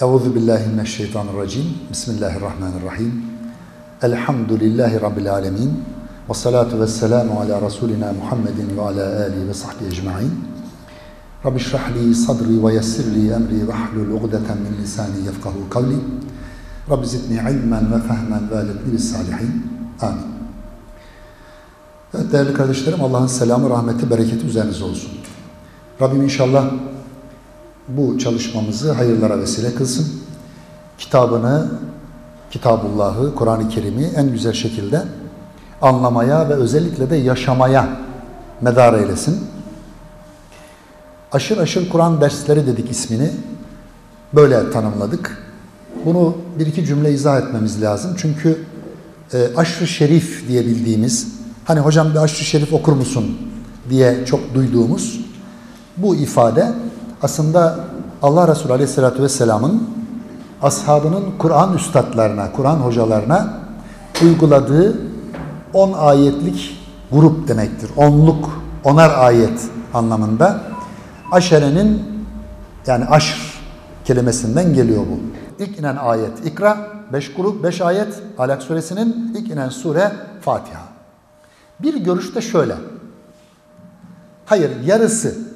Euzu billahi mineşşeytanirracim. Bismillahirrahmanirrahim. Elhamdülillahi rabbil alamin. Ve salatu vesselamu ala rasulina Muhammedin ve ala alihi ve sahbihi ecmaîn. Rabbi şrah li sadri ve yessir li emri ve hlul ugdeten min lisani yefkahu kavli. Rabbi zidni ilmen ve fehmen ve aletni bis salihin. Amin. Evet değerli kardeşlerim Allah'ın selamı, rahmeti, bereketi üzerinize olsun. Rabbim inşallah bu çalışmamızı hayırlara vesile kılsın. Kitabını, Kitabullah'ı, Kur'an-ı Kerim'i en güzel şekilde anlamaya ve özellikle de yaşamaya medar eylesin. Aşır aşır Kur'an dersleri dedik ismini. Böyle tanımladık. Bunu bir iki cümle izah etmemiz lazım. Çünkü e, aşrı şerif diye bildiğimiz, hani hocam bir aşrı şerif okur musun diye çok duyduğumuz bu ifade aslında Allah Resulü Aleyhisselatü Vesselam'ın ashabının Kur'an üstadlarına, Kur'an hocalarına uyguladığı 10 ayetlik grup demektir. Onluk, onar ayet anlamında. Aşerenin yani aşr kelimesinden geliyor bu. İlk inen ayet İkra, 5 grup, 5 ayet Alak suresinin ilk inen sure Fatiha. Bir görüşte şöyle. Hayır yarısı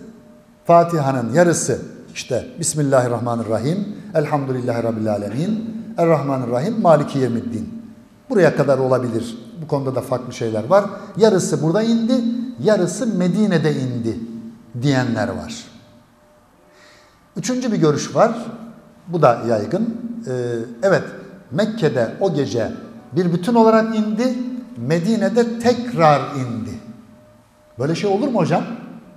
Fatiha'nın yarısı işte Bismillahirrahmanirrahim, Elhamdülillahi Rabbil Alemin, Errahmanirrahim, Maliki Yevmiddin. Buraya kadar olabilir. Bu konuda da farklı şeyler var. Yarısı burada indi, yarısı Medine'de indi diyenler var. Üçüncü bir görüş var. Bu da yaygın. Ee, evet Mekke'de o gece bir bütün olarak indi, Medine'de tekrar indi. Böyle şey olur mu hocam?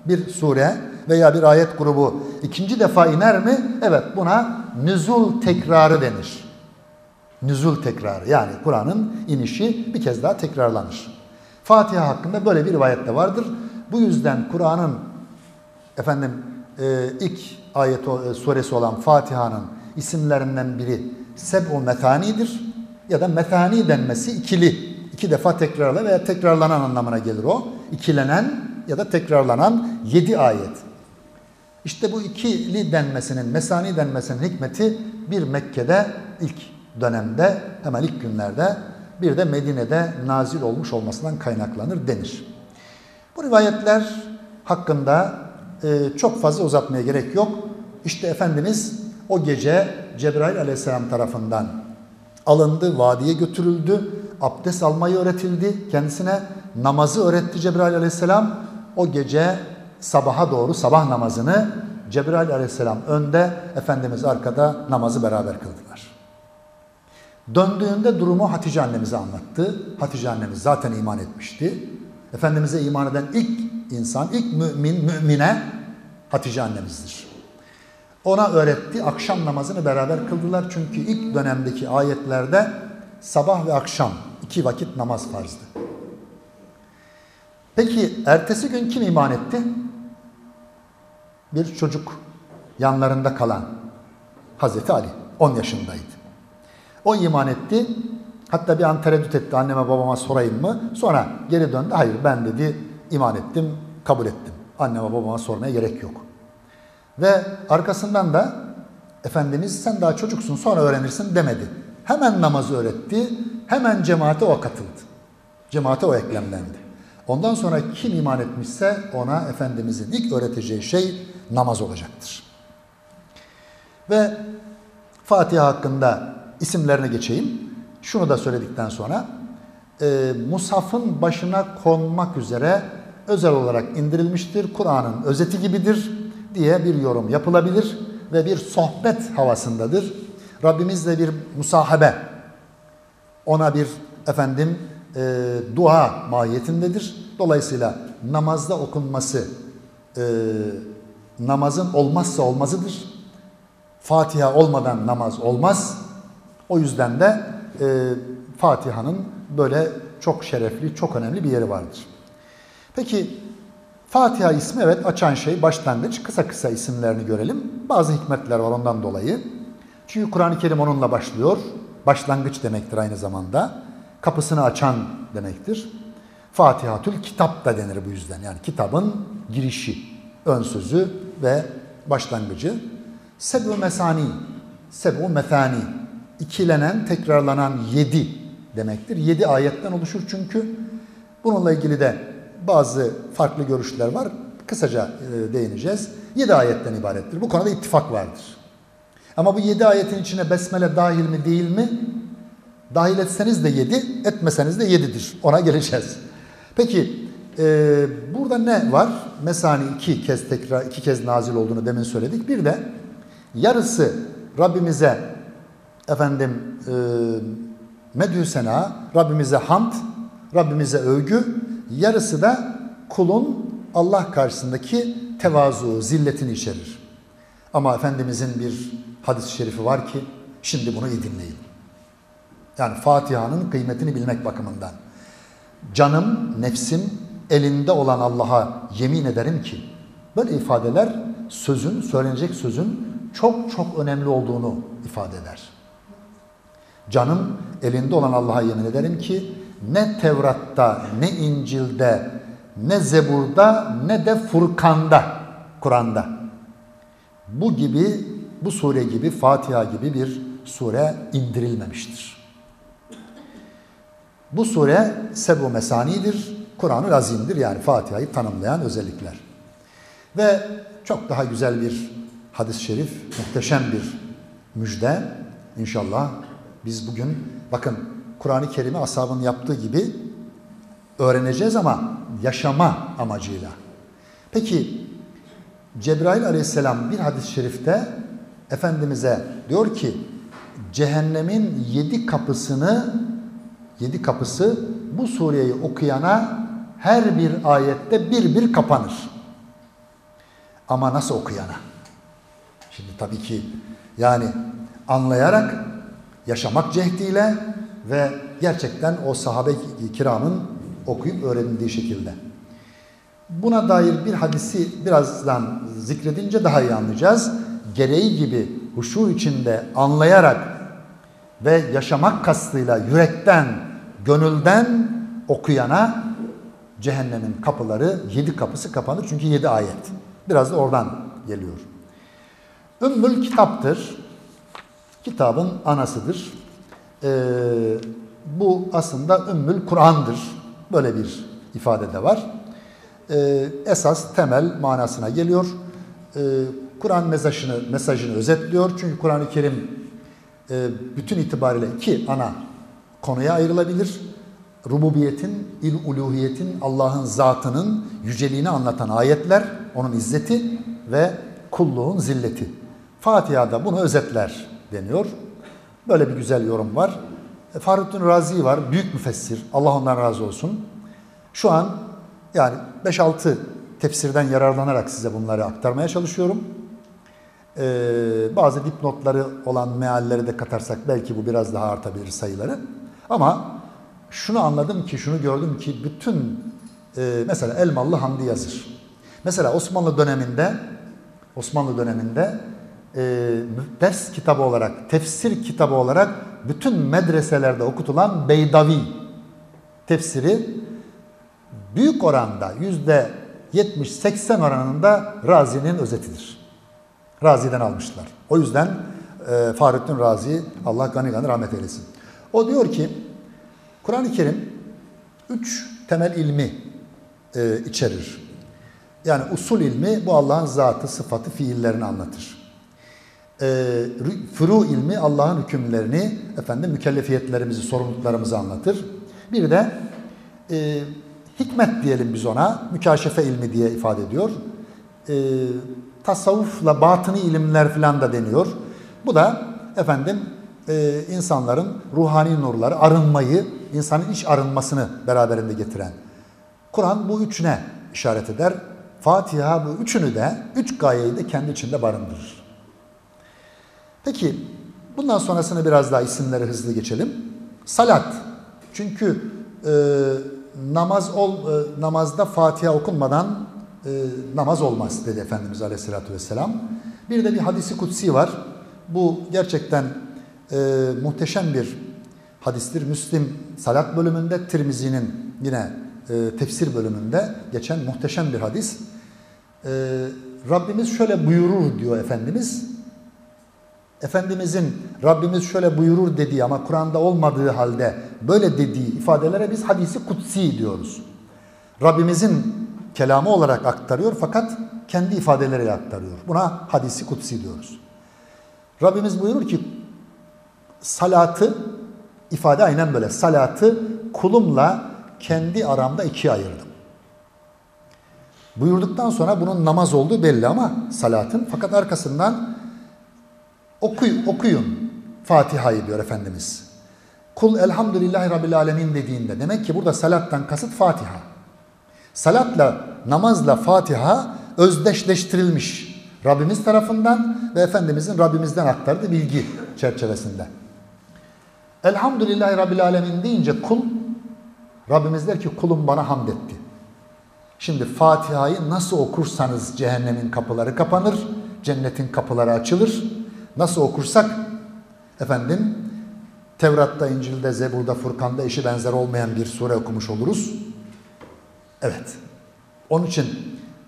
Bir sure veya bir ayet grubu ikinci defa iner mi? Evet buna nüzul tekrarı denir. Nüzul tekrarı yani Kur'an'ın inişi bir kez daha tekrarlanır. Fatiha hakkında böyle bir rivayet de vardır. Bu yüzden Kur'an'ın efendim e, ilk ayet e, suresi olan Fatiha'nın isimlerinden biri Seb'u Metani'dir. Ya da Metani denmesi ikili. iki defa tekrarla veya tekrarlanan anlamına gelir o. İkilenen ya da tekrarlanan yedi ayet. İşte bu ikili denmesinin, mesani denmesinin hikmeti bir Mekke'de ilk dönemde, hemen ilk günlerde bir de Medine'de nazil olmuş olmasından kaynaklanır denir. Bu rivayetler hakkında e, çok fazla uzatmaya gerek yok. İşte Efendimiz o gece Cebrail aleyhisselam tarafından alındı, vadiye götürüldü, abdest almayı öğretildi, kendisine namazı öğretti Cebrail aleyhisselam. O gece sabaha doğru sabah namazını Cebrail aleyhisselam önde, Efendimiz arkada namazı beraber kıldılar. Döndüğünde durumu Hatice annemize anlattı. Hatice annemiz zaten iman etmişti. Efendimiz'e iman eden ilk insan, ilk mümin, mümine Hatice annemizdir. Ona öğretti, akşam namazını beraber kıldılar. Çünkü ilk dönemdeki ayetlerde sabah ve akşam iki vakit namaz farzdı. Peki ertesi gün kim iman etti? Bir çocuk yanlarında kalan Hazreti Ali 10 yaşındaydı. O iman etti. Hatta bir an tereddüt etti anneme babama sorayım mı? Sonra geri döndü. Hayır ben dedi iman ettim, kabul ettim. Anneme babama sormaya gerek yok. Ve arkasından da Efendimiz sen daha çocuksun sonra öğrenirsin demedi. Hemen namazı öğretti, hemen cemaate o katıldı. Cemaate o eklemlendi. Ondan sonra kim iman etmişse ona Efendimizin ilk öğreteceği şey namaz olacaktır. Ve Fatiha hakkında isimlerine geçeyim. Şunu da söyledikten sonra e, Musaf'ın başına konmak üzere özel olarak indirilmiştir. Kur'an'ın özeti gibidir diye bir yorum yapılabilir ve bir sohbet havasındadır. Rabbimizle bir musahabe, ona bir efendim e, dua mahiyetindedir. Dolayısıyla namazda okunması e, namazın olmazsa olmazıdır. Fatiha olmadan namaz olmaz. O yüzden de e, Fatiha'nın böyle çok şerefli, çok önemli bir yeri vardır. Peki Fatiha ismi evet açan şey başlangıç. Kısa kısa isimlerini görelim. Bazı hikmetler var ondan dolayı. Çünkü Kur'an-ı Kerim onunla başlıyor. Başlangıç demektir aynı zamanda. Kapısını açan demektir. Fatihatül kitap da denir bu yüzden. Yani kitabın girişi, ön sözü ve başlangıcı. Sebü mesani sebu methani. İkilenen, tekrarlanan yedi demektir. Yedi ayetten oluşur çünkü. Bununla ilgili de bazı farklı görüşler var. Kısaca e, değineceğiz. Yedi ayetten ibarettir. Bu konuda ittifak vardır. Ama bu yedi ayetin içine besmele dahil mi değil mi? Dahil etseniz de yedi, etmeseniz de yedidir. Ona geleceğiz. Peki e, burada ne var? Mesani iki kez tekrar iki kez nazil olduğunu demin söyledik. Bir de yarısı Rabbimize efendim e, medhü sena, Rabbimize hamd, Rabbimize övgü, yarısı da kulun Allah karşısındaki tevazu, zilletini içerir. Ama Efendimizin bir hadis-i şerifi var ki şimdi bunu iyi dinleyin. Yani Fatiha'nın kıymetini bilmek bakımından. Canım, nefsim elinde olan Allah'a yemin ederim ki böyle ifadeler sözün, söylenecek sözün çok çok önemli olduğunu ifade eder. Canım elinde olan Allah'a yemin ederim ki ne Tevrat'ta, ne İncil'de, ne Zebur'da, ne de Furkan'da, Kur'an'da bu gibi, bu sure gibi, Fatiha gibi bir sure indirilmemiştir. Bu sure sebu mesanidir, Kur'an-ı Azim'dir yani Fatiha'yı tanımlayan özellikler. Ve çok daha güzel bir hadis-i şerif, muhteşem bir müjde. İnşallah biz bugün bakın Kur'an-ı Kerim'i ashabın yaptığı gibi öğreneceğiz ama yaşama amacıyla. Peki Cebrail aleyhisselam bir hadis-i şerifte Efendimiz'e diyor ki cehennemin yedi kapısını yedi kapısı bu sureyi okuyana her bir ayette bir bir kapanır. Ama nasıl okuyana? Şimdi tabii ki yani anlayarak yaşamak cehdiyle ve gerçekten o sahabe kiramın okuyup öğrenildiği şekilde. Buna dair bir hadisi birazdan zikredince daha iyi anlayacağız. Gereği gibi huşu içinde anlayarak ve yaşamak kastıyla yürekten, gönülden okuyana cehennemin kapıları, yedi kapısı kapanır. Çünkü yedi ayet. Biraz da oradan geliyor. Ümmül kitaptır. Kitabın anasıdır. Ee, bu aslında Ümmül Kur'an'dır. Böyle bir ifade de var. Ee, esas temel manasına geliyor. Ee, Kur'an mesajını, mesajını özetliyor. Çünkü Kur'an-ı Kerim e, bütün itibariyle iki ana konuya ayrılabilir. Rububiyetin, il uluhiyetin, Allah'ın zatının yüceliğini anlatan ayetler, onun izzeti ve kulluğun zilleti. Fatiha'da bunu özetler deniyor. Böyle bir güzel yorum var. E, Fahrettin Razi var, büyük müfessir. Allah ondan razı olsun. Şu an yani 5-6 tefsirden yararlanarak size bunları aktarmaya çalışıyorum. Ee, bazı dipnotları olan mealleri de katarsak belki bu biraz daha artabilir sayıları. Ama şunu anladım ki, şunu gördüm ki bütün e, mesela Elmalı Hamdi yazır. Mesela Osmanlı döneminde Osmanlı döneminde e, ders kitabı olarak, tefsir kitabı olarak bütün medreselerde okutulan Beydavi tefsiri büyük oranda yüzde 70-80 oranında Razi'nin özetidir. Razi'den almışlar. O yüzden e, Fahrettin Razi Allah gani gani rahmet eylesin. O diyor ki Kur'an-ı Kerim üç temel ilmi e, içerir. Yani usul ilmi bu Allah'ın zatı, sıfatı, fiillerini anlatır. E, furu ilmi Allah'ın hükümlerini, efendim mükellefiyetlerimizi, sorumluluklarımızı anlatır. Bir de e, hikmet diyelim biz ona, mükaşefe ilmi diye ifade ediyor. E, tasavvufla batıni ilimler filan da deniyor. Bu da efendim e, insanların ruhani nurları, arınmayı, insanın iç arınmasını beraberinde getiren. Kur'an bu üçüne işaret eder. Fatiha bu üçünü de, üç gayeyi de kendi içinde barındırır. Peki bundan sonrasını biraz daha isimleri hızlı geçelim. Salat. Çünkü e, namaz ol e, namazda Fatiha okunmadan e, namaz olmaz dedi Efendimiz Aleyhisselatü Vesselam. Bir de bir hadisi kutsi var. Bu gerçekten e, muhteşem bir hadistir. Müslim salat bölümünde, Tirmizi'nin yine e, tefsir bölümünde geçen muhteşem bir hadis. E, Rabbimiz şöyle buyurur diyor Efendimiz. Efendimizin Rabbimiz şöyle buyurur dediği ama Kur'an'da olmadığı halde böyle dediği ifadelere biz hadisi kutsi diyoruz. Rabbimizin kelamı olarak aktarıyor fakat kendi ifadeleriyle aktarıyor. Buna hadisi kutsi diyoruz. Rabbimiz buyurur ki salatı ifade aynen böyle. Salatı kulumla kendi aramda ikiye ayırdım. Buyurduktan sonra bunun namaz olduğu belli ama salatın fakat arkasından okuy, okuyun Fatiha'yı diyor Efendimiz. Kul elhamdülillahi rabbil alemin dediğinde demek ki burada salattan kasıt Fatiha. Salatla, namazla Fatiha özdeşleştirilmiş Rabbimiz tarafından ve Efendimizin Rabbimizden aktardığı bilgi çerçevesinde. Elhamdülillahi Rabbil Alemin deyince kul, Rabbimiz der ki kulum bana hamd etti. Şimdi Fatiha'yı nasıl okursanız cehennemin kapıları kapanır, cennetin kapıları açılır. Nasıl okursak efendim Tevrat'ta, İncil'de, Zebur'da, Furkan'da eşi benzer olmayan bir sure okumuş oluruz. Evet. Onun için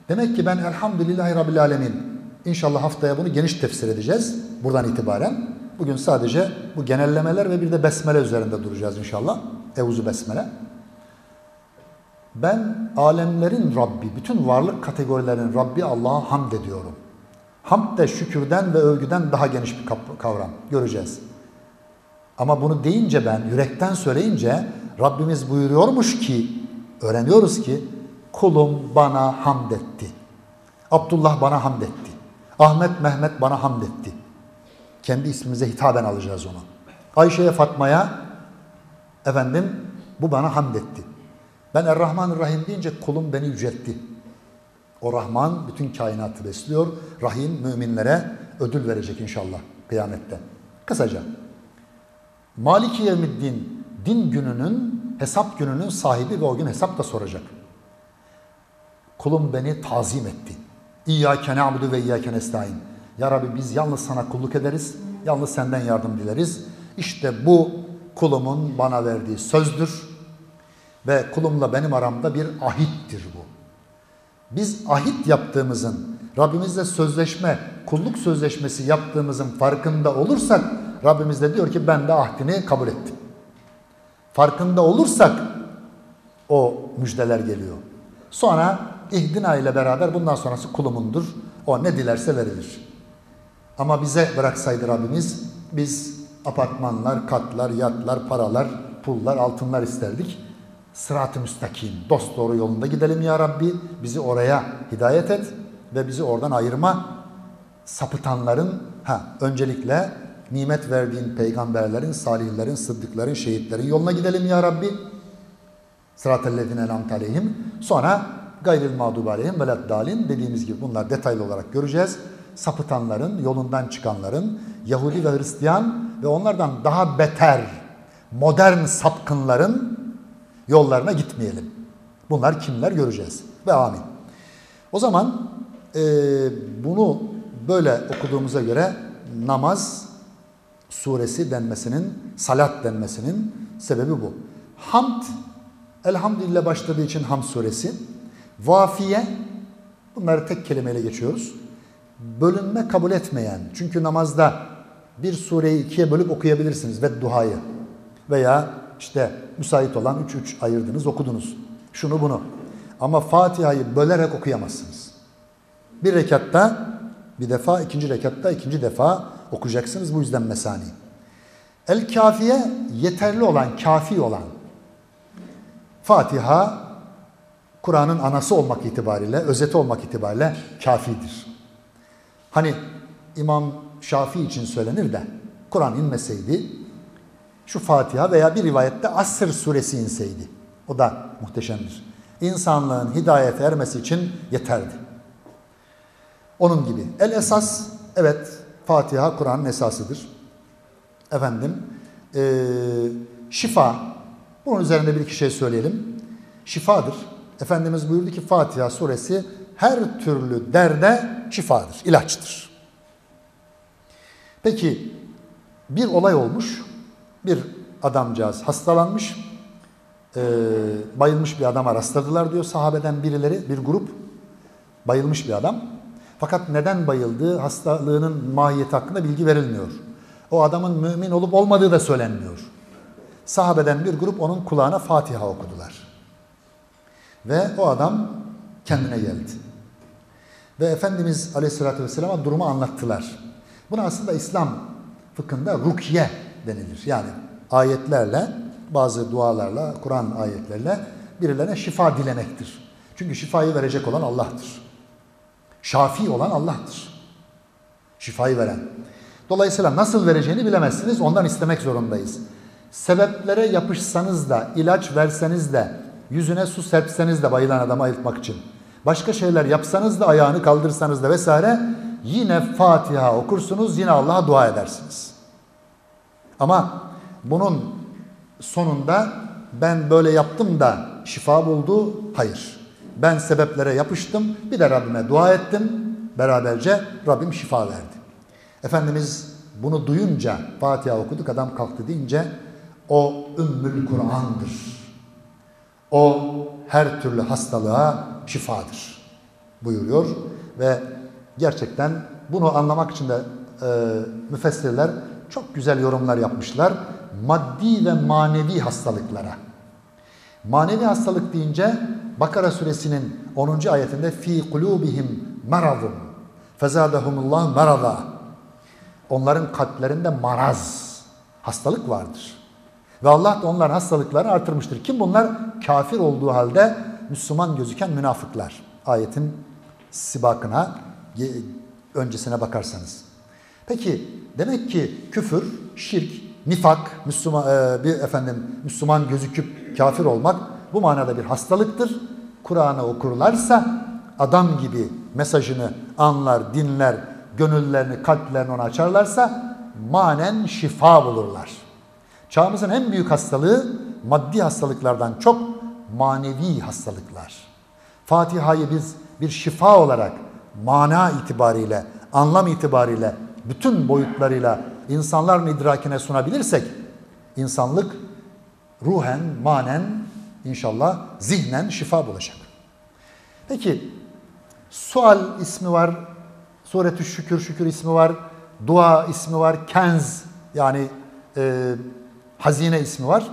demek ki ben Elhamdülillahi Rabbil Alemin İnşallah haftaya bunu geniş tefsir edeceğiz buradan itibaren. Bugün sadece bu genellemeler ve bir de besmele üzerinde duracağız inşallah. Evuzu besmele. Ben alemlerin Rabbi, bütün varlık kategorilerinin Rabbi Allah'a hamd ediyorum. Hamd de şükürden ve övgüden daha geniş bir kavram. Göreceğiz. Ama bunu deyince ben, yürekten söyleyince Rabbimiz buyuruyormuş ki, öğreniyoruz ki, kulum bana hamd etti. Abdullah bana hamd etti. Ahmet Mehmet bana hamd etti. Kendi ismimize hitaben alacağız onu. Ayşe'ye Fatma'ya efendim bu bana hamd etti. Ben Er-Rahman Rahim deyince kulum beni yüceltti. O Rahman bütün kainatı besliyor. Rahim müminlere ödül verecek inşallah kıyamette. Kısaca. Maliki Yevmiddin din gününün, hesap gününün sahibi ve o gün hesap da soracak. Kulum beni tazim etti. İyyâke na'budu ve iyyâke nestaîn. Ya Rabbi biz yalnız sana kulluk ederiz, yalnız senden yardım dileriz. İşte bu kulumun bana verdiği sözdür ve kulumla benim aramda bir ahittir bu. Biz ahit yaptığımızın, Rabbimizle sözleşme, kulluk sözleşmesi yaptığımızın farkında olursak Rabbimiz de diyor ki ben de ahdini kabul ettim. Farkında olursak o müjdeler geliyor. Sonra ihdina ile beraber bundan sonrası kulumundur. O ne dilerse verilir. Ama bize bıraksaydı Rabbimiz biz apartmanlar, katlar, yatlar, paralar, pullar, altınlar isterdik. Sırat-ı müstakim, dost doğru yolunda gidelim ya Rabbi. Bizi oraya hidayet et ve bizi oradan ayırma. Sapıtanların, ha öncelikle nimet verdiğin peygamberlerin, salihlerin, sıddıkların, şehitlerin yoluna gidelim ya Rabbi. Sırat-ellezine enamt aleyhim. Sonra gayril mağdubi aleyhim veled dalin dediğimiz gibi bunlar detaylı olarak göreceğiz. Sapıtanların, yolundan çıkanların, Yahudi ve Hristiyan ve onlardan daha beter, modern sapkınların yollarına gitmeyelim. Bunlar kimler göreceğiz. Ve amin. O zaman e, bunu böyle okuduğumuza göre namaz suresi denmesinin, salat denmesinin sebebi bu. Hamd, elhamdülillah başladığı için Hamd suresi. Vafiye, bunları tek kelimeyle geçiyoruz. Bölünme kabul etmeyen, çünkü namazda bir sureyi ikiye bölüp okuyabilirsiniz ve duhayı. Veya işte müsait olan 3-3 ayırdınız, okudunuz. Şunu bunu. Ama Fatiha'yı bölerek okuyamazsınız. Bir rekatta bir defa, ikinci rekatta ikinci defa okuyacaksınız. Bu yüzden mesani. El kafiye yeterli olan, kafi olan. Fatiha Kur'an'ın anası olmak itibariyle, özeti olmak itibariyle kafidir. Hani İmam Şafii için söylenir de Kur'an inmeseydi şu Fatiha veya bir rivayette Asr suresi inseydi. O da muhteşemdir. İnsanlığın hidayete ermesi için yeterdi. Onun gibi. El esas evet Fatiha Kur'an'ın esasıdır. Efendim e, şifa bunun üzerinde bir iki şey söyleyelim. Şifadır. Efendimiz buyurdu ki Fatiha suresi her türlü derde şifadır, ilaçtır. Peki bir olay olmuş. Bir adamcağız hastalanmış. E, bayılmış bir adama rastladılar diyor sahabeden birileri, bir grup. Bayılmış bir adam. Fakat neden bayıldığı, hastalığının mahiyeti hakkında bilgi verilmiyor. O adamın mümin olup olmadığı da söylenmiyor. Sahabeden bir grup onun kulağına Fatiha okudular. Ve o adam kendine geldi. Ve Efendimiz Aleyhisselatü Vesselam'a durumu anlattılar. Buna aslında İslam fıkhında rukiye denilir. Yani ayetlerle, bazı dualarla, Kur'an ayetlerle birilerine şifa dilemektir. Çünkü şifayı verecek olan Allah'tır. Şafi olan Allah'tır. Şifayı veren. Dolayısıyla nasıl vereceğini bilemezsiniz. Ondan istemek zorundayız. Sebeplere yapışsanız da, ilaç verseniz de, yüzüne su serpseniz de bayılan adamı ayıltmak için. Başka şeyler yapsanız da, ayağını kaldırsanız da vesaire yine Fatiha okursunuz, yine Allah'a dua edersiniz. Ama bunun sonunda ben böyle yaptım da şifa buldu, hayır. Ben sebeplere yapıştım, bir de Rabbime dua ettim, beraberce Rabbim şifa verdi. Efendimiz bunu duyunca Fatiha okuduk adam kalktı deyince o Ümmül Kur'an'dır. O her türlü hastalığa şifadır buyuruyor ve gerçekten bunu anlamak için de e, müfessirler çok güzel yorumlar yapmışlar. Maddi ve manevi hastalıklara. Manevi hastalık deyince Bakara suresinin 10. ayetinde fi kulubihim maradun fezadahumullah marada. Onların kalplerinde maraz, hastalık vardır. Ve Allah da onların hastalıklarını artırmıştır. Kim bunlar? Kafir olduğu halde Müslüman gözüken münafıklar. Ayetin sibakına, öncesine bakarsanız. Peki demek ki küfür, şirk, nifak, Müslüman e, bir efendim Müslüman gözüküp kafir olmak bu manada bir hastalıktır. Kur'an'ı okurlarsa adam gibi mesajını anlar, dinler, gönüllerini, kalplerini ona açarlarsa manen şifa bulurlar. Çağımızın en büyük hastalığı maddi hastalıklardan çok manevi hastalıklar. Fatiha'yı biz bir şifa olarak mana itibariyle, anlam itibariyle, bütün boyutlarıyla insanların idrakine sunabilirsek insanlık ruhen, manen inşallah zihnen şifa bulacak. Peki sual ismi var, suretü şükür şükür ismi var, dua ismi var, kenz yani e, hazine ismi var.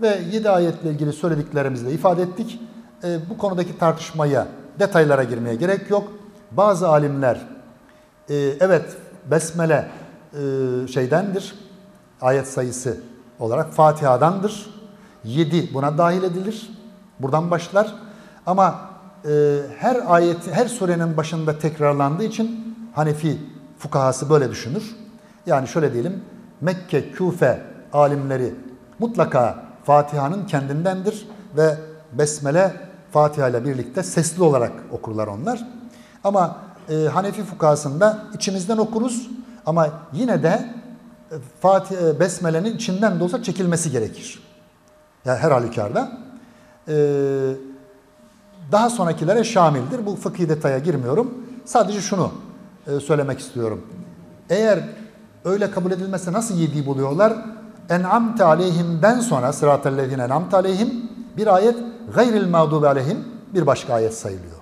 Ve yedi ayetle ilgili söylediklerimizle ifade ettik. E, bu konudaki tartışmaya, detaylara girmeye gerek yok. Bazı alimler e, evet besmele e, şeydendir, ayet sayısı olarak Fatiha'dandır. Yedi buna dahil edilir. Buradan başlar. Ama e, her ayet, her surenin başında tekrarlandığı için Hanefi fukahası böyle düşünür. Yani şöyle diyelim, Mekke, Küfe alimleri mutlaka Fatiha'nın kendindendir ve Besmele Fatiha ile birlikte sesli olarak okurlar onlar. Ama e, Hanefi fukahasında içimizden okuruz ama yine de e, e, Besmele'nin içinden de olsa çekilmesi gerekir. Yani her halükarda. E, daha sonrakilere şamildir. Bu fıkhi detaya girmiyorum. Sadece şunu e, söylemek istiyorum. Eğer öyle kabul edilmezse nasıl yediği buluyorlar? En'amte aleyhimden sonra sıratellezine en'amte aleyhim bir ayet gayril mağdubi aleyhim bir başka ayet sayılıyor.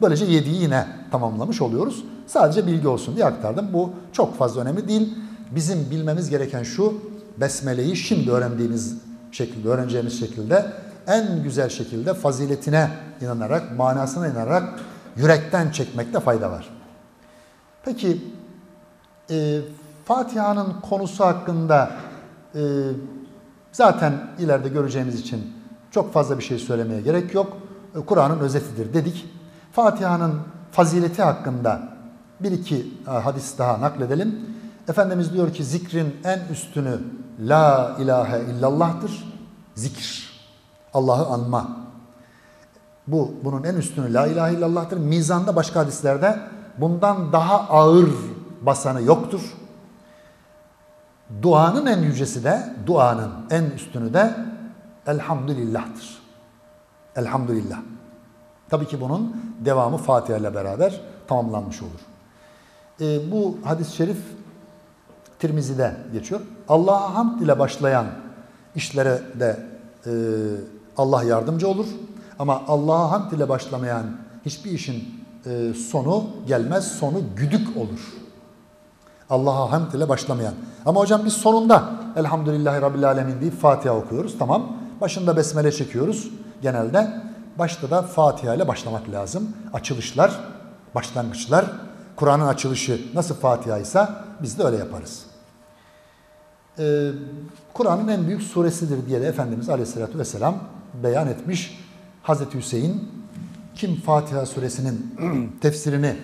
Böylece yediği yine tamamlamış oluyoruz. Sadece bilgi olsun diye aktardım. Bu çok fazla önemli değil. Bizim bilmemiz gereken şu, Besmele'yi şimdi öğrendiğimiz şekilde, öğreneceğimiz şekilde en güzel şekilde faziletine inanarak, manasına inanarak yürekten çekmekte fayda var. Peki e, Fatiha'nın konusu hakkında e, zaten ileride göreceğimiz için çok fazla bir şey söylemeye gerek yok. E, Kur'an'ın özetidir dedik. Fatiha'nın fazileti hakkında bir iki e, hadis daha nakledelim. Efendimiz diyor ki zikrin en üstünü La ilahe illallah'tır. Zikir. Allah'ı anma. Bu bunun en üstünü la ilahe illallah'tır. Mizanda başka hadislerde bundan daha ağır basanı yoktur. Duanın en yücesi de, duanın en üstünü de elhamdülillah'tır. Elhamdülillah. Tabii ki bunun devamı Fatiha ile beraber tamamlanmış olur. E, bu hadis-i şerif Tirmizi'de geçiyor. Allah'a hamd ile başlayan işlere de e, Allah yardımcı olur. Ama Allah'a hamd ile başlamayan hiçbir işin e, sonu gelmez, sonu güdük olur. Allah'a hamd ile başlamayan. Ama hocam biz sonunda Elhamdülillahi Rabbil Alemin deyip Fatiha okuyoruz. Tamam. Başında besmele çekiyoruz genelde. Başta da Fatiha ile başlamak lazım. Açılışlar, başlangıçlar. Kur'an'ın açılışı nasıl Fatiha ise biz de öyle yaparız. Ee, Kur'an'ın en büyük suresidir diye de Efendimiz Aleyhisselatü Vesselam beyan etmiş. Hazreti Hüseyin kim Fatiha suresinin tefsirini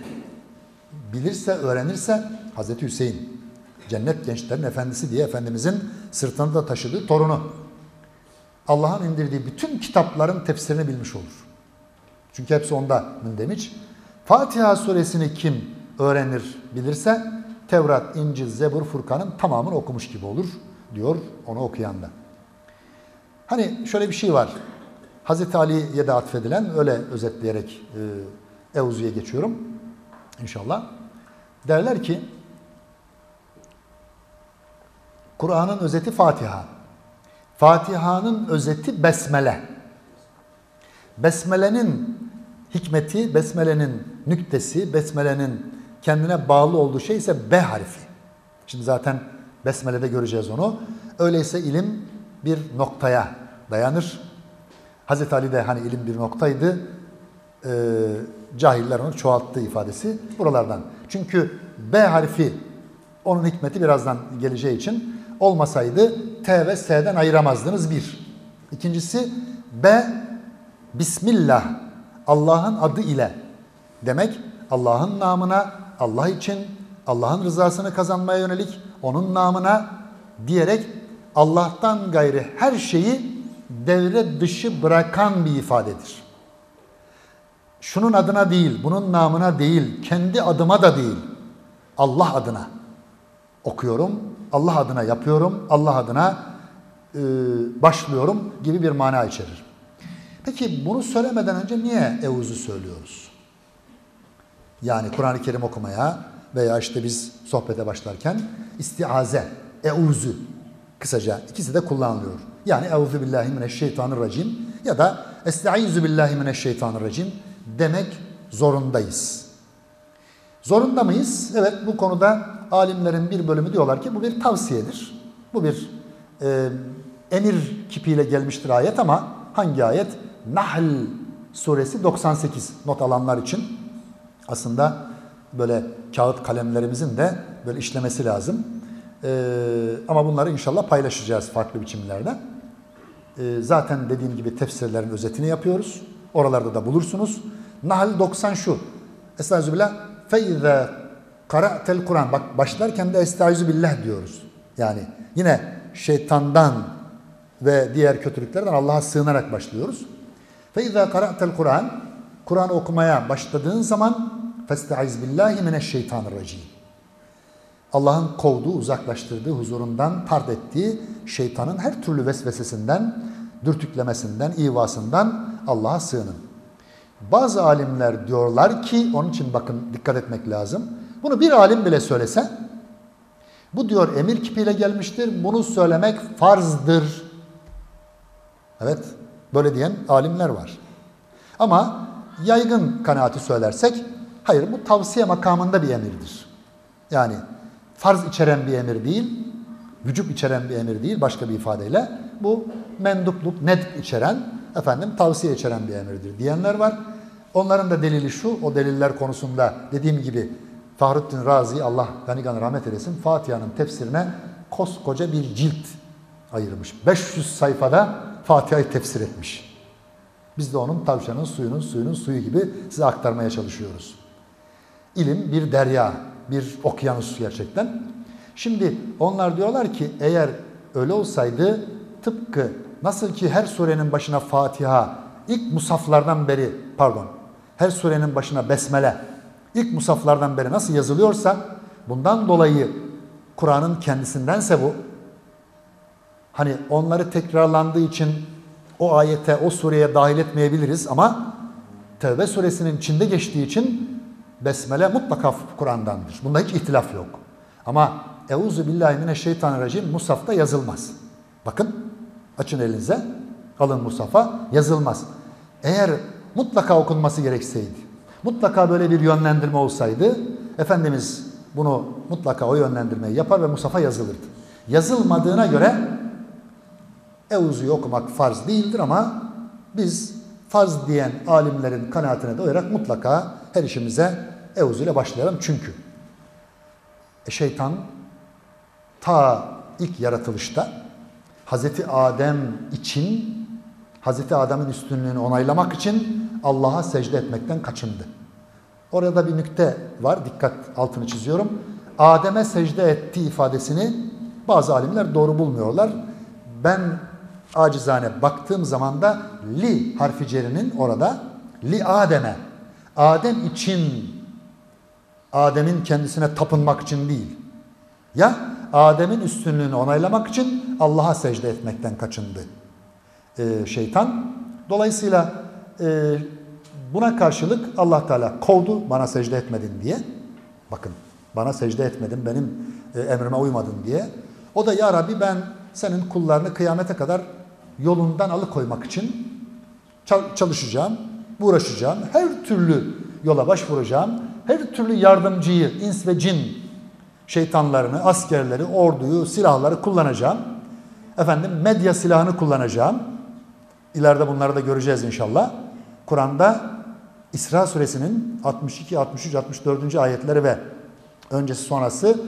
bilirse, öğrenirse Hazreti Hüseyin cennet gençlerin efendisi diye Efendimizin sırtında taşıdığı torunu. Allah'ın indirdiği bütün kitapların tefsirini bilmiş olur. Çünkü hepsi onda mündemiş. Fatiha suresini kim öğrenir, bilirse Tevrat, İncil, Zebur, Furkan'ın tamamını okumuş gibi olur diyor onu okuyan da. Hani şöyle bir şey var. Hazreti Ali'ye de atfedilen öyle özetleyerek e, Evuzu'ya geçiyorum inşallah. Derler ki Kur'an'ın özeti Fatiha. Fatiha'nın özeti Besmele. Besmele'nin hikmeti, Besmele'nin nüktesi, Besmele'nin kendine bağlı olduğu şey ise B harfi. Şimdi zaten Besmele'de göreceğiz onu. Öyleyse ilim bir noktaya dayanır. Hazreti Ali de hani ilim bir noktaydı. Ee, cahiller onu çoğalttığı ifadesi buralardan. Çünkü B harfi onun hikmeti birazdan geleceği için olmasaydı T ve S'den ayıramazdınız bir. İkincisi B Bismillah Allah'ın adı ile demek Allah'ın namına Allah için Allah'ın rızasını kazanmaya yönelik onun namına diyerek Allah'tan gayri her şeyi devre dışı bırakan bir ifadedir. Şunun adına değil, bunun namına değil, kendi adıma da değil. Allah adına okuyorum, Allah adına yapıyorum, Allah adına e, başlıyorum gibi bir mana içerir. Peki bunu söylemeden önce niye Euz'u söylüyoruz? Yani Kur'an-ı Kerim okumaya veya işte biz sohbete başlarken istiaze, Euz'u kısaca ikisi de kullanılıyor. Yani Euzu billahi mineşşeytanirracim ya da Estaizu billahi mineşşeytanirracim demek zorundayız. Zorunda mıyız? Evet bu konuda alimlerin bir bölümü diyorlar ki bu bir tavsiyedir. Bu bir e, emir kipiyle gelmiştir ayet ama hangi ayet? Nahl suresi 98 not alanlar için aslında böyle kağıt kalemlerimizin de böyle işlemesi lazım. Ee, ama bunları inşallah paylaşacağız farklı biçimlerde. Ee, zaten dediğim gibi tefsirlerin özetini yapıyoruz. Oralarda da bulursunuz. Nahl 90 şu. Estağfirullah. Feize qara'tel Kur'an. Bak başlarken de estaizu billah diyoruz. Yani yine şeytandan ve diğer kötülüklerden Allah'a sığınarak başlıyoruz. Feize qara'tel Kur'an. Kur'an okumaya başladığın zaman festaiz billahi mineşşeytanirracim. Allah'ın kovduğu, uzaklaştırdığı, huzurundan tard ettiği şeytanın her türlü vesvesesinden, dürtüklemesinden, ivasından Allah'a sığının. Bazı alimler diyorlar ki, onun için bakın dikkat etmek lazım. Bunu bir alim bile söylese, bu diyor emir kipiyle gelmiştir, bunu söylemek farzdır. Evet, böyle diyen alimler var. Ama yaygın kanaati söylersek, hayır bu tavsiye makamında bir emirdir. Yani farz içeren bir emir değil, vücub içeren bir emir değil başka bir ifadeyle. Bu mendupluk, nedb içeren, efendim tavsiye içeren bir emirdir diyenler var. Onların da delili şu, o deliller konusunda dediğim gibi Fahrettin Razi, Allah gani gani rahmet eylesin, Fatiha'nın tefsirine koskoca bir cilt ayırmış. 500 sayfada Fatiha'yı tefsir etmiş. Biz de onun tavşanın suyunun suyunun suyu gibi size aktarmaya çalışıyoruz. İlim bir derya, bir okyanus gerçekten. Şimdi onlar diyorlar ki eğer öyle olsaydı tıpkı nasıl ki her surenin başına Fatiha ilk musaflardan beri pardon her surenin başına Besmele ilk musaflardan beri nasıl yazılıyorsa bundan dolayı Kur'an'ın kendisindense bu hani onları tekrarlandığı için o ayete o sureye dahil etmeyebiliriz ama Tevbe suresinin içinde geçtiği için Besmele mutlaka Kur'an'dandır. Bunda hiç ihtilaf yok. Ama Euzu billahi mineşşeytanirracim Musaf'ta yazılmaz. Bakın açın elinize alın Musaf'a yazılmaz. Eğer mutlaka okunması gerekseydi Mutlaka böyle bir yönlendirme olsaydı Efendimiz bunu mutlaka o yönlendirmeyi yapar ve Musaf'a yazılırdı. Yazılmadığına göre Evuzu'yu okumak farz değildir ama biz farz diyen alimlerin kanaatine doyarak mutlaka her işimize Evuzu ile başlayalım. Çünkü e şeytan ta ilk yaratılışta Hazreti Adem için Hazreti Adem'in üstünlüğünü onaylamak için Allah'a secde etmekten kaçındı. Orada bir nükte var. Dikkat altını çiziyorum. Adem'e secde etti ifadesini bazı alimler doğru bulmuyorlar. Ben acizane baktığım zaman da li harfi cerinin orada li Adem'e Adem için Adem'in kendisine tapınmak için değil. Ya Adem'in üstünlüğünü onaylamak için Allah'a secde etmekten kaçındı e, şeytan. Dolayısıyla e, buna karşılık Allah Teala kovdu bana secde etmedin diye. Bakın bana secde etmedin benim e, emrime uymadın diye. O da ya Rabbi ben senin kullarını kıyamete kadar yolundan alıkoymak için çalışacağım, uğraşacağım. Her türlü yola başvuracağım. Her türlü yardımcıyı, ins ve cin şeytanlarını, askerleri, orduyu, silahları kullanacağım. Efendim medya silahını kullanacağım. İleride bunları da göreceğiz inşallah. Kur'an'da İsra suresinin 62, 63, 64. ayetleri ve öncesi sonrası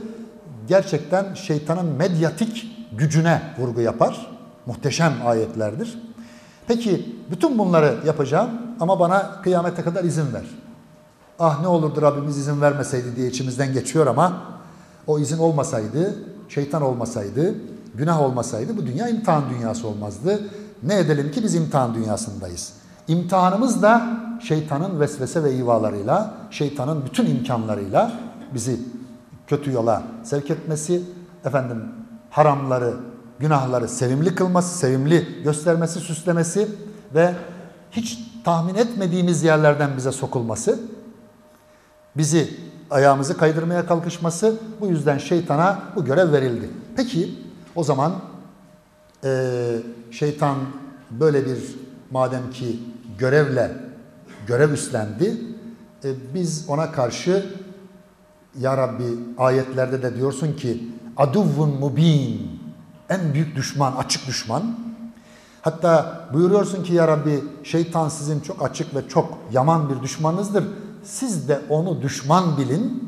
gerçekten şeytanın medyatik gücüne vurgu yapar. Muhteşem ayetlerdir. Peki bütün bunları yapacağım ama bana kıyamete kadar izin ver. Ah ne olurdu Rabbimiz izin vermeseydi diye içimizden geçiyor ama o izin olmasaydı, şeytan olmasaydı, günah olmasaydı bu dünya imtihan dünyası olmazdı. Ne edelim ki biz imtihan dünyasındayız. İmtihanımız da şeytanın vesvese ve ivalarıyla, şeytanın bütün imkanlarıyla bizi kötü yola sevk etmesi, efendim haramları, günahları sevimli kılması, sevimli göstermesi, süslemesi ve hiç tahmin etmediğimiz yerlerden bize sokulması, bizi ayağımızı kaydırmaya kalkışması bu yüzden şeytana bu görev verildi. Peki o zaman e, şeytan böyle bir madem ki görevle görev üstlendi e, biz ona karşı ya Rabbi ayetlerde de diyorsun ki aduvvun mubin en büyük düşman, açık düşman. Hatta buyuruyorsun ki ya Rabbi şeytan sizin çok açık ve çok yaman bir düşmanınızdır. Siz de onu düşman bilin.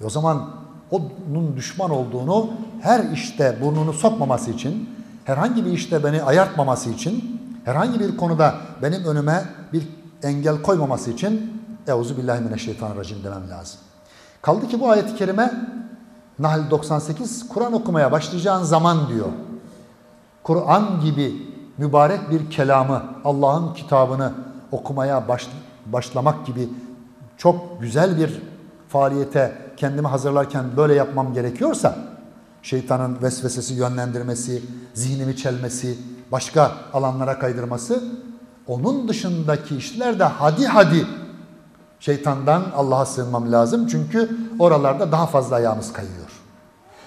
E o zaman onun düşman olduğunu her işte burnunu sokmaması için, herhangi bir işte beni ayartmaması için, herhangi bir konuda benim önüme bir engel koymaması için Euzu billahi mineşşeytanirracim demem lazım. Kaldı ki bu ayet-i kerime Nahl 98 Kur'an okumaya başlayacağın zaman diyor. Kur'an gibi mübarek bir kelamı, Allah'ın kitabını okumaya baş, başlamak gibi çok güzel bir faaliyete kendimi hazırlarken böyle yapmam gerekiyorsa şeytanın vesvesesi yönlendirmesi, zihnimi çelmesi, başka alanlara kaydırması onun dışındaki işlerde hadi hadi şeytandan Allah'a sığınmam lazım. Çünkü oralarda daha fazla ayağımız kayıyor.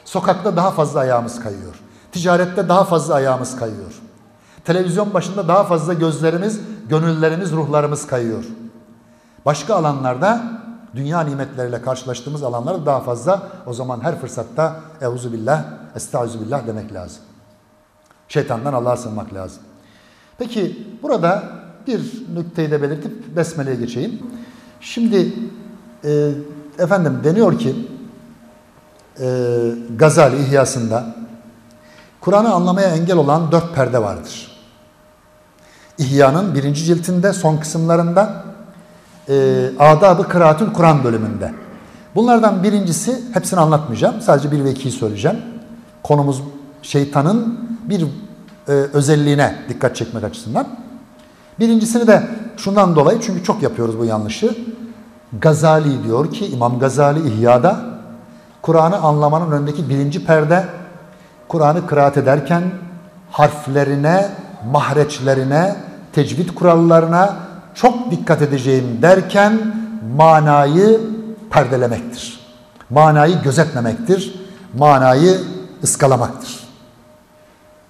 Sokakta daha fazla ayağımız kayıyor. Ticarette daha fazla ayağımız kayıyor. Televizyon başında daha fazla gözlerimiz, gönüllerimiz, ruhlarımız kayıyor. Başka alanlarda dünya nimetleriyle karşılaştığımız alanlarda daha fazla o zaman her fırsatta euzu billah, estaizu billah demek lazım. Şeytandan Allah'a sığınmak lazım. Peki burada bir nükteyi de belirtip besmeleye geçeyim. Şimdi e, efendim deniyor ki e, Gazali İhyasında Kur'an'ı anlamaya engel olan dört perde vardır. İhya'nın birinci ciltinde son kısımlarında e, Adab-ı Kıraatül Kur'an bölümünde. Bunlardan birincisi hepsini anlatmayacağım. Sadece bir ve söyleyeceğim. Konumuz şeytanın bir e, özelliğine dikkat çekmek açısından. Birincisini de şundan dolayı çünkü çok yapıyoruz bu yanlışı. Gazali diyor ki İmam Gazali İhya'da Kur'an'ı anlamanın önündeki birinci perde Kur'an'ı kıraat ederken harflerine, mahreçlerine, tecvid kurallarına çok dikkat edeceğim derken manayı perdelemektir. Manayı gözetmemektir. Manayı ıskalamaktır.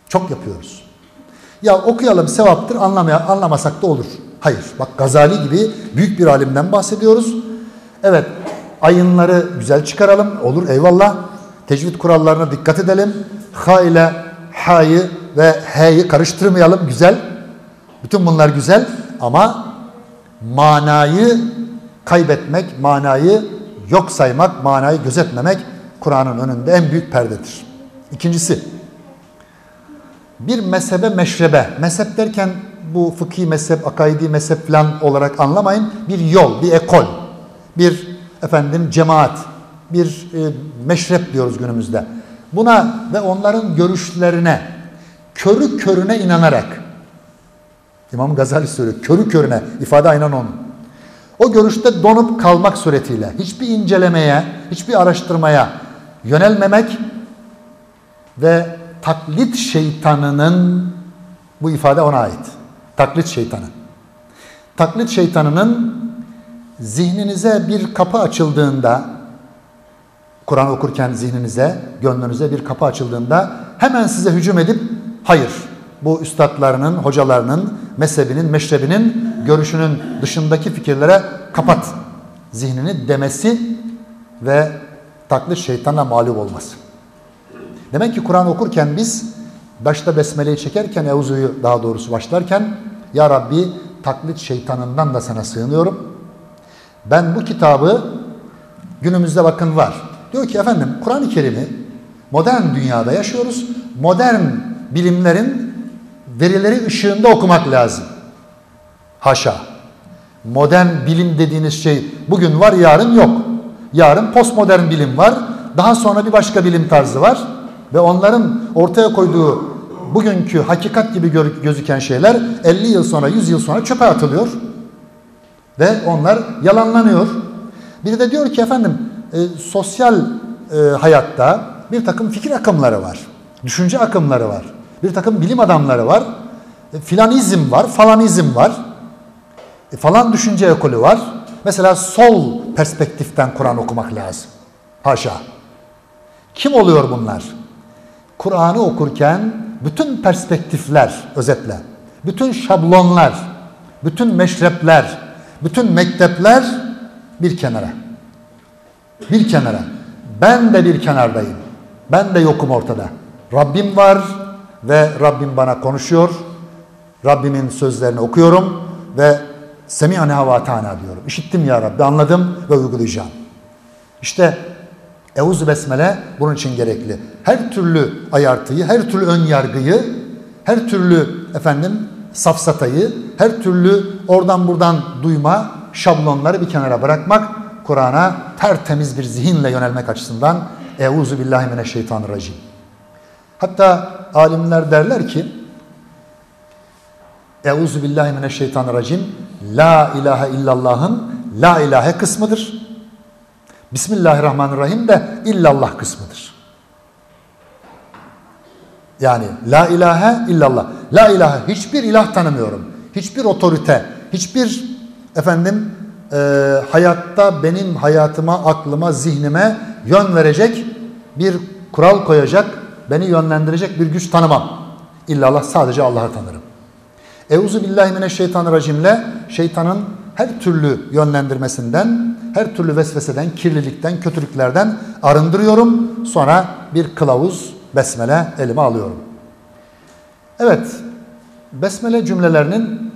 Çok yapıyoruz. Ya okuyalım sevaptır anlamaya, anlamasak da olur. Hayır. Bak Gazali gibi büyük bir alimden bahsediyoruz. Evet ayınları güzel çıkaralım. Olur eyvallah. Tecvid kurallarına dikkat edelim. Ha ile ha'yı ve h'yi karıştırmayalım. Güzel. Bütün bunlar güzel ama manayı kaybetmek, manayı yok saymak, manayı gözetmemek Kur'an'ın önünde en büyük perdedir. İkincisi, bir mezhebe meşrebe, mezhep derken bu fıkhi mezhep, akaidi mezhep falan olarak anlamayın. Bir yol, bir ekol, bir efendim cemaat, bir e, meşrep diyoruz günümüzde. Buna ve onların görüşlerine körü körüne inanarak İmam Gazali söylüyor. Körü körüne ifade aynen onun. O görüşte donup kalmak suretiyle hiçbir incelemeye, hiçbir araştırmaya yönelmemek ve taklit şeytanının bu ifade ona ait. Taklit şeytanı. Taklit şeytanının zihninize bir kapı açıldığında Kur'an okurken zihninize, gönlünüze bir kapı açıldığında hemen size hücum edip hayır bu üstadlarının, hocalarının, mezhebinin, meşrebinin görüşünün dışındaki fikirlere kapat zihnini demesi ve taklit şeytanla mağlup olması. Demek ki Kur'an okurken biz başta besmeleyi çekerken Euzu'yu daha doğrusu başlarken Ya Rabbi taklit şeytanından da sana sığınıyorum. Ben bu kitabı günümüzde bakın var. Diyor ki efendim Kur'an-ı Kerim'i modern dünyada yaşıyoruz. Modern bilimlerin verileri ışığında okumak lazım. Haşa. Modern bilim dediğiniz şey bugün var yarın yok. Yarın postmodern bilim var. Daha sonra bir başka bilim tarzı var. Ve onların ortaya koyduğu bugünkü hakikat gibi gözüken şeyler 50 yıl sonra 100 yıl sonra çöpe atılıyor. Ve onlar yalanlanıyor. Biri de diyor ki efendim e, sosyal e, hayatta bir takım fikir akımları var. Düşünce akımları var. Bir takım bilim adamları var. E, filanizm var, falanizm var. E, falan düşünce ekolü var. Mesela sol perspektiften Kur'an okumak lazım. Haşa. Kim oluyor bunlar? Kur'an'ı okurken bütün perspektifler özetle, bütün şablonlar, bütün meşrepler, bütün mektepler bir kenara. Bir kenara. Ben de bir kenardayım. Ben de yokum ortada. Rabbim var ve Rabbim bana konuşuyor. Rabbimin sözlerini okuyorum ve Semihane hava ta'na diyorum. İşittim ya Rabbi, anladım ve uygulayacağım. İşte Eûzü Besmele bunun için gerekli. Her türlü ayartıyı, her türlü ön yargıyı, her türlü efendim safsatayı, her türlü oradan buradan duyma, şablonları bir kenara bırakmak, Kur'an'a tertemiz bir zihinle yönelmek açısından Euzu billahi mineşşeytanirracim. Hatta alimler derler ki Euzu billahi mineşşeytanirracim La ilahe illallah'ın la ilahe kısmıdır. Bismillahirrahmanirrahim de illallah kısmıdır. Yani la ilahe illallah. La ilahe hiçbir ilah tanımıyorum. Hiçbir otorite, hiçbir efendim e, hayatta benim hayatıma, aklıma, zihnime yön verecek bir kural koyacak, beni yönlendirecek bir güç tanımam. İllallah sadece Allah'ı tanırım. Euzu billahi mineşşeytanirracimle şeytanın her türlü yönlendirmesinden, her türlü vesveseden, kirlilikten, kötülüklerden arındırıyorum. Sonra bir kılavuz besmele elime alıyorum. Evet, besmele cümlelerinin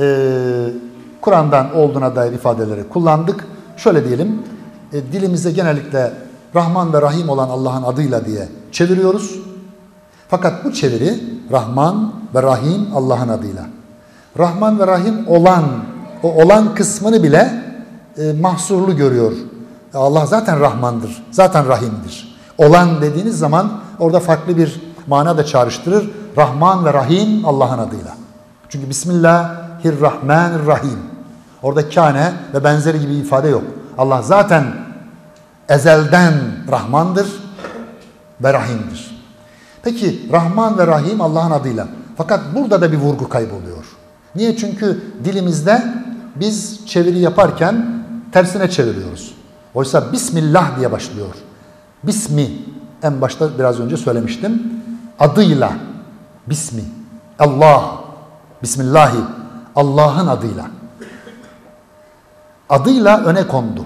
e, Kur'an'dan olduğuna dair ifadeleri kullandık. Şöyle diyelim, e, dilimize genellikle Rahman ve Rahim olan Allah'ın adıyla diye çeviriyoruz. Fakat bu çeviri Rahman ve Rahim Allah'ın adıyla. Rahman ve Rahim olan, o olan kısmını bile e, mahsurlu görüyor. E, Allah zaten Rahmandır, zaten Rahim'dir. Olan dediğiniz zaman orada farklı bir mana da çağrıştırır. Rahman ve Rahim Allah'ın adıyla. Çünkü Bismillahirrahmanirrahim. Orada kâne ve benzeri gibi ifade yok. Allah zaten ezelden Rahmandır ve Rahim'dir. Peki Rahman ve Rahim Allah'ın adıyla. Fakat burada da bir vurgu kayboluyor. Niye? Çünkü dilimizde biz çeviri yaparken tersine çeviriyoruz. Oysa Bismillah diye başlıyor. Bismi en başta biraz önce söylemiştim. Adıyla Bismi Allah Bismillahi Allah'ın adıyla. Adıyla öne kondu.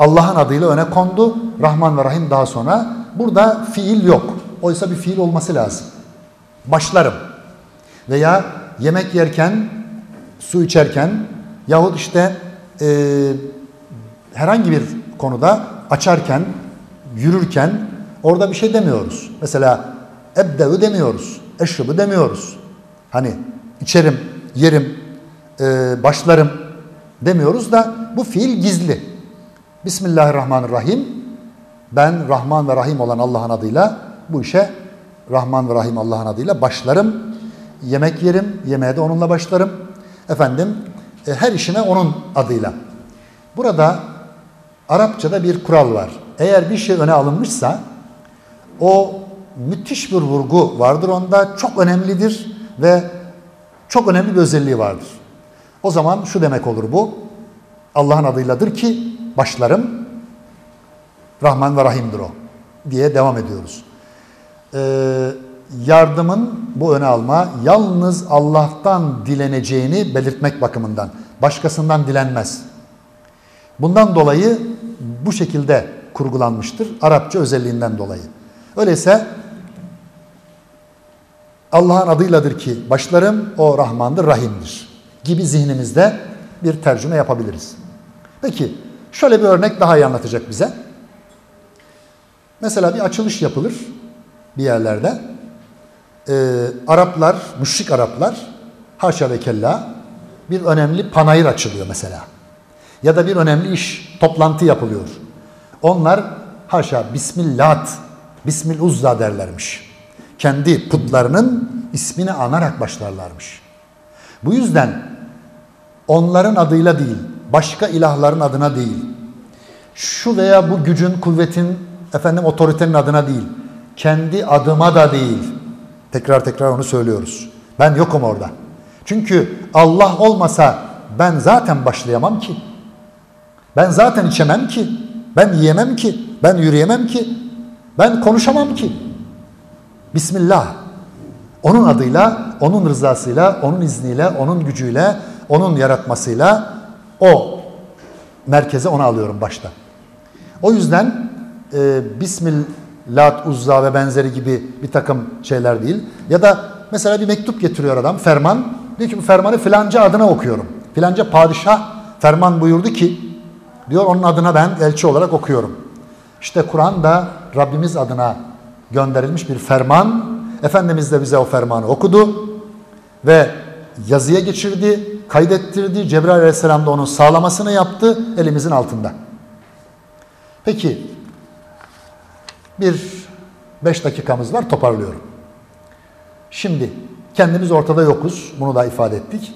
Allah'ın adıyla öne kondu. Rahman ve Rahim daha sonra. Burada fiil yok. Oysa bir fiil olması lazım. Başlarım. Veya yemek yerken, su içerken yahut işte e, herhangi bir konuda açarken, yürürken orada bir şey demiyoruz. Mesela ebdevi demiyoruz, eşrıbı demiyoruz. Hani içerim, yerim, e, başlarım demiyoruz da bu fiil gizli. Bismillahirrahmanirrahim. Ben Rahman ve Rahim olan Allah'ın adıyla bu işe Rahman ve Rahim Allah'ın adıyla başlarım. Yemek yerim, yemeğe de onunla başlarım. Efendim e, her işime onun adıyla. Burada Arapçada bir kural var. Eğer bir şey öne alınmışsa o müthiş bir vurgu vardır onda. Çok önemlidir ve çok önemli bir özelliği vardır. O zaman şu demek olur bu. Allah'ın adıyladır ki başlarım Rahman ve Rahim'dir o diye devam ediyoruz. Ee, yardımın bu öne alma yalnız Allah'tan dileneceğini belirtmek bakımından. Başkasından dilenmez. Bundan dolayı bu şekilde kurgulanmıştır. Arapça özelliğinden dolayı. Öyleyse Allah'ın adıyladır ki başlarım o Rahmandır, Rahim'dir gibi zihnimizde bir tercüme yapabiliriz. Peki şöyle bir örnek daha iyi anlatacak bize. Mesela bir açılış yapılır bir yerlerde. Ee, Araplar, müşrik Araplar haşa ve kella bir önemli panayır açılıyor mesela. Ya da bir önemli iş, toplantı yapılıyor. Onlar haşa Bismillah, Bismil Uzza derlermiş. Kendi putlarının ismini anarak başlarlarmış. Bu yüzden onların adıyla değil, başka ilahların adına değil, şu veya bu gücün, kuvvetin, efendim otoritenin adına değil, kendi adıma da değil. Tekrar tekrar onu söylüyoruz. Ben yokum orada. Çünkü Allah olmasa ben zaten başlayamam ki. Ben zaten içemem ki. Ben yiyemem ki. Ben yürüyemem ki. Ben konuşamam ki. Bismillah. Onun adıyla, onun rızasıyla, onun izniyle, onun gücüyle, onun yaratmasıyla o merkeze onu alıyorum başta. O yüzden e, Bismillah, Uzza ve benzeri gibi bir takım şeyler değil. Ya da mesela bir mektup getiriyor adam, ferman. Diyor ki bu fermanı filanca adına okuyorum. Filanca padişah ferman buyurdu ki diyor onun adına ben elçi olarak okuyorum. İşte Kur'an da Rabbimiz adına gönderilmiş bir ferman. Efendimiz de bize o fermanı okudu ve yazıya geçirdi, kaydettirdi. Cebrail aleyhisselam da onun sağlamasını yaptı elimizin altında. Peki bir beş dakikamız var toparlıyorum. Şimdi kendimiz ortada yokuz. Bunu da ifade ettik.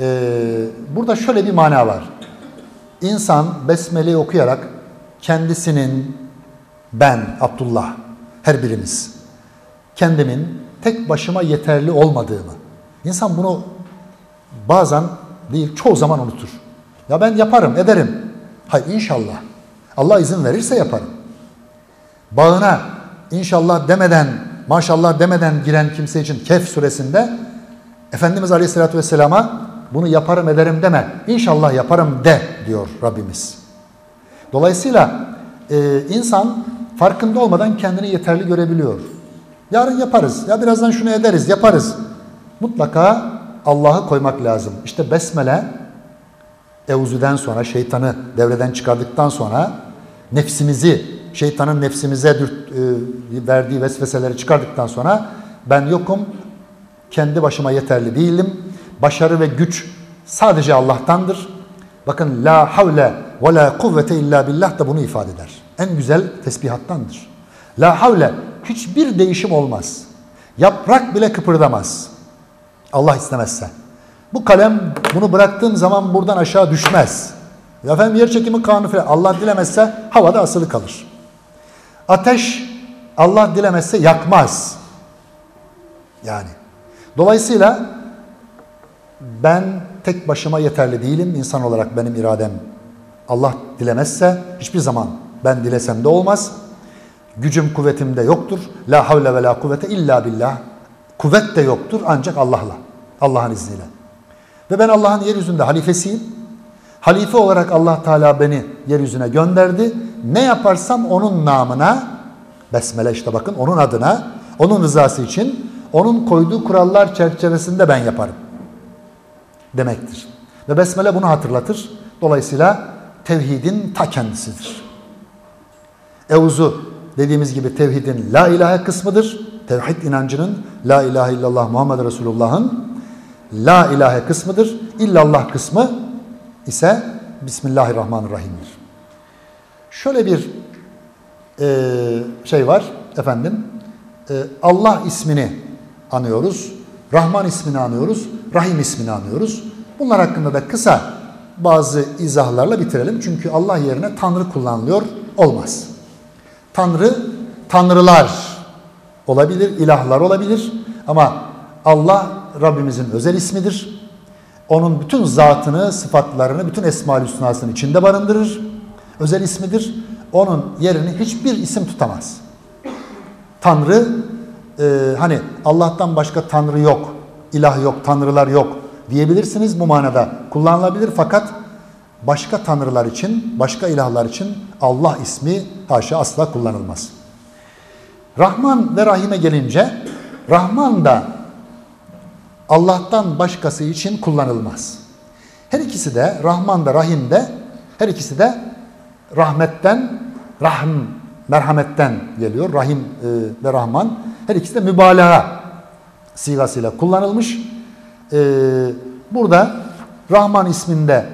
Ee, burada şöyle bir mana var. İnsan besmeleyi okuyarak kendisinin ben Abdullah her birimiz kendimin tek başıma yeterli olmadığımı insan bunu bazen değil çoğu zaman unutur. Ya ben yaparım ederim. Hayır inşallah. Allah izin verirse yaparım. Bağına inşallah demeden maşallah demeden giren kimse için Kehf suresinde Efendimiz Aleyhisselatü Vesselam'a bunu yaparım ederim deme. İnşallah yaparım de diyor Rabbimiz. Dolayısıyla e, insan farkında olmadan kendini yeterli görebiliyor. Yarın yaparız. Ya birazdan şunu ederiz, yaparız. Mutlaka Allah'ı koymak lazım. İşte besmele Euzü'den sonra şeytanı devreden çıkardıktan sonra nefsimizi şeytanın nefsimize dürt, e, verdiği vesveseleri çıkardıktan sonra ben yokum, kendi başıma yeterli değilim. Başarı ve güç sadece Allah'tandır. Bakın la havle ve la kuvvete illa billah da bunu ifade eder. En güzel tesbihattandır. La havle hiçbir değişim olmaz. Yaprak bile kıpırdamaz. Allah istemezse. Bu kalem bunu bıraktığım zaman buradan aşağı düşmez. Efendim yer çekimi kanunu falan. Allah dilemezse havada asılı kalır. Ateş Allah dilemezse yakmaz. Yani. Dolayısıyla ben tek başıma yeterli değilim. İnsan olarak benim iradem Allah dilemezse hiçbir zaman ben dilesem de olmaz. Gücüm kuvvetim de yoktur. La havle ve la kuvvete illa billah. Kuvvet de yoktur ancak Allah'la. Allah'ın izniyle. Ve ben Allah'ın yeryüzünde halifesiyim. Halife olarak Allah Teala beni yeryüzüne gönderdi. Ne yaparsam onun namına, Besmele işte bakın onun adına, onun rızası için, onun koyduğu kurallar çerçevesinde ben yaparım. Demektir. Ve Besmele bunu hatırlatır. Dolayısıyla tevhidin ta kendisidir. Evuzu dediğimiz gibi tevhidin la ilahe kısmıdır. Tevhid inancının la ilahe illallah Muhammed Resulullah'ın la ilahe kısmıdır. İllallah kısmı ise Bismillahirrahmanirrahim'dir. Şöyle bir e, şey var efendim. E, Allah ismini anıyoruz. Rahman ismini anıyoruz. Rahim ismini anıyoruz. Bunlar hakkında da kısa bazı izahlarla bitirelim. Çünkü Allah yerine Tanrı kullanılıyor. Olmaz. Tanrı, tanrılar olabilir, ilahlar olabilir. Ama Allah Rabbimizin özel ismidir. Onun bütün zatını, sıfatlarını, bütün esma-ül hüsnasını içinde barındırır. Özel ismidir. Onun yerini hiçbir isim tutamaz. Tanrı, e, hani Allah'tan başka Tanrı yok, ilah yok, tanrılar yok diyebilirsiniz. Bu manada kullanılabilir fakat başka tanrılar için, başka ilahlar için Allah ismi haşa asla kullanılmaz. Rahman ve Rahim'e gelince Rahman da Allah'tan başkası için kullanılmaz. Her ikisi de Rahman da Rahim de her ikisi de rahmetten, rahm, merhametten geliyor. Rahim e, ve Rahman. Her ikisi de mübalağa sigasıyla kullanılmış. E, burada Rahman isminde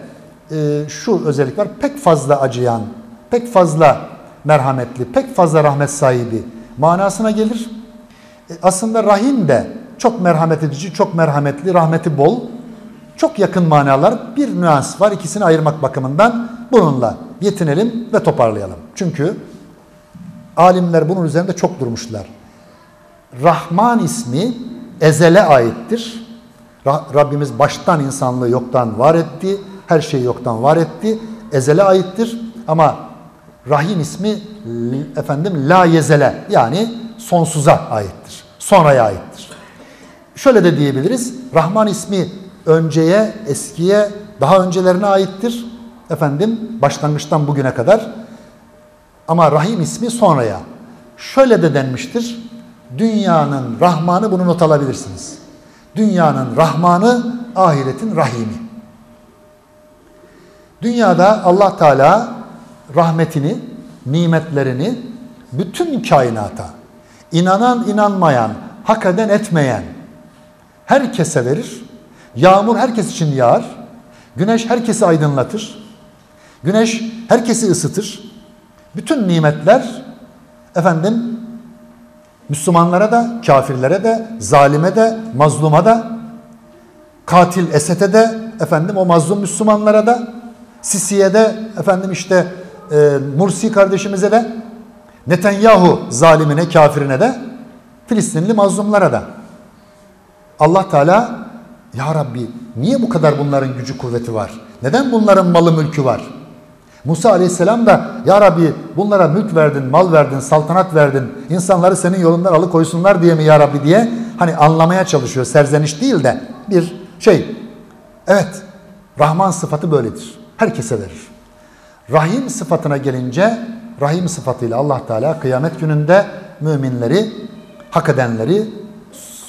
e, şu özellik var. Pek fazla acıyan, pek fazla merhametli, pek fazla rahmet sahibi manasına gelir. E, aslında Rahim de çok merhamet edici, çok merhametli, rahmeti bol. Çok yakın manalar. Bir nüans var. İkisini ayırmak bakımından bununla yetinelim ve toparlayalım. Çünkü alimler bunun üzerinde çok durmuşlar. Rahman ismi ezele aittir. Rabbimiz baştan insanlığı yoktan var etti. Her şeyi yoktan var etti. Ezele aittir. Ama Rahim ismi efendim la yezele yani sonsuza aittir. Sonraya aittir. Şöyle de diyebiliriz. Rahman ismi önceye, eskiye, daha öncelerine aittir. Efendim başlangıçtan bugüne kadar. Ama Rahim ismi sonraya. Şöyle de denmiştir. Dünyanın Rahmanı bunu not alabilirsiniz. Dünyanın Rahmanı, ahiretin Rahimi. Dünyada Allah Teala rahmetini, nimetlerini bütün kainata, inanan inanmayan, hak eden etmeyen, herkese verir. Yağmur herkes için yağar. Güneş herkesi aydınlatır. Güneş herkesi ısıtır. Bütün nimetler efendim Müslümanlara da, kafirlere de, zalime de, mazluma da, katil Esed'e de, efendim o mazlum Müslümanlara da, Sisi'ye de, efendim işte e, Mursi kardeşimize de, Netanyahu zalimine, kafirine de, Filistinli mazlumlara da. Allah Teala ya Rabbi niye bu kadar bunların gücü kuvveti var? Neden bunların malı mülkü var? Musa Aleyhisselam da ya Rabbi bunlara mülk verdin, mal verdin, saltanat verdin. insanları senin yolundan alıkoysunlar diye mi ya Rabbi diye hani anlamaya çalışıyor. Serzeniş değil de bir şey. Evet Rahman sıfatı böyledir. Herkese verir. Rahim sıfatına gelince Rahim sıfatıyla Allah Teala kıyamet gününde müminleri, hak edenleri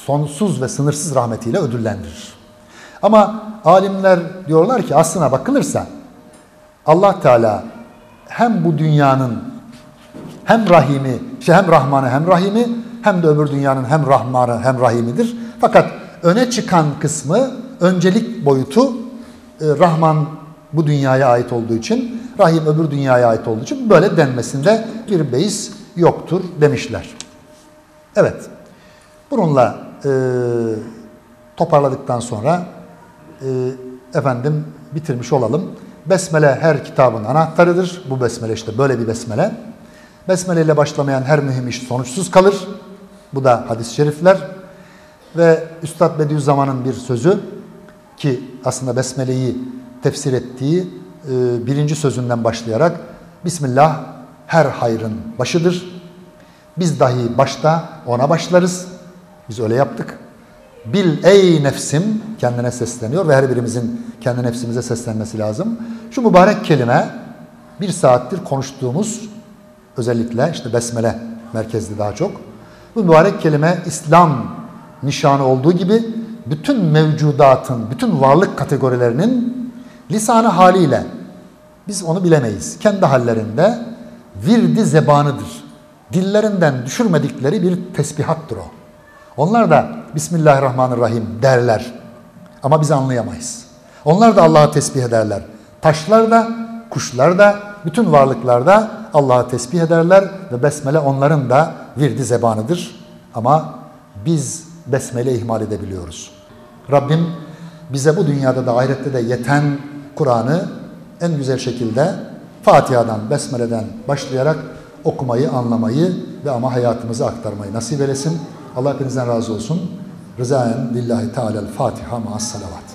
sonsuz ve sınırsız rahmetiyle ödüllendirir. Ama alimler diyorlar ki aslına bakılırsa Allah Teala hem bu dünyanın hem rahimi, işte hem rahmanı hem rahimi hem de öbür dünyanın hem rahmanı hem rahimidir. Fakat öne çıkan kısmı öncelik boyutu e, rahman bu dünyaya ait olduğu için, rahim öbür dünyaya ait olduğu için böyle denmesinde bir beis yoktur demişler. Evet, bununla e, toparladıktan sonra e, efendim bitirmiş olalım. Besmele her kitabın anahtarıdır. Bu besmele işte böyle bir besmele. Besmele ile başlamayan her mühim iş sonuçsuz kalır. Bu da hadis-i şerifler. Ve Üstad Bediüzzaman'ın bir sözü ki aslında Besmele'yi tefsir ettiği e, birinci sözünden başlayarak Bismillah her hayrın başıdır. Biz dahi başta ona başlarız. Biz öyle yaptık. Bil ey nefsim kendine sesleniyor ve her birimizin kendi nefsimize seslenmesi lazım. Şu mübarek kelime bir saattir konuştuğumuz özellikle işte besmele merkezli daha çok. Bu mübarek kelime İslam nişanı olduğu gibi bütün mevcudatın, bütün varlık kategorilerinin lisanı haliyle biz onu bilemeyiz. Kendi hallerinde virdi zebanıdır. Dillerinden düşürmedikleri bir tesbihattır o. Onlar da Bismillahirrahmanirrahim derler. Ama biz anlayamayız. Onlar da Allah'a tesbih ederler. Taşlar da, kuşlar da, bütün varlıklar da Allah'a tesbih ederler ve besmele onların da virdi zebanıdır. Ama biz besmele ihmal edebiliyoruz. Rabbim bize bu dünyada da ahirette de yeten Kur'an'ı en güzel şekilde Fatiha'dan, Besmele'den başlayarak okumayı, anlamayı ve ama hayatımıza aktarmayı nasip eylesin. Allah hepinizden razı olsun. Rızaen lillahi teala'l Fatiha ma'as salavat.